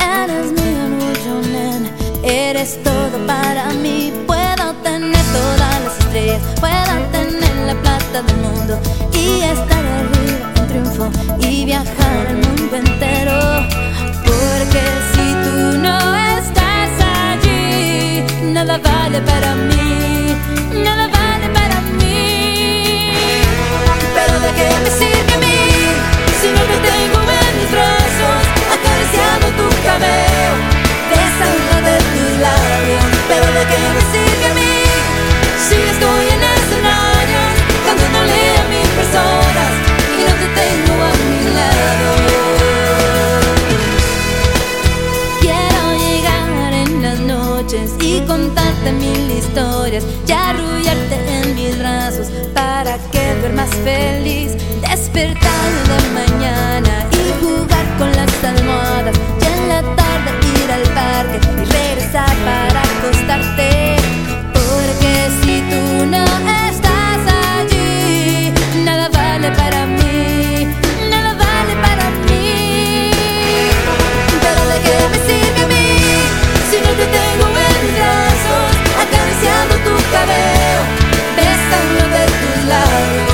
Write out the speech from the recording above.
Eres mi orgullo, nena. Eres todo para mí. Puedo tener todas las estrellas. Puedo tener la plata del mundo. Y estar arriba en triunfo. Y viajar el mundo entero. Porque si tú no estás allí, nada vale para historias y arrullarte en mis brazos para que duermas feliz. Despertar de mañana y jugar con las almohadas. love.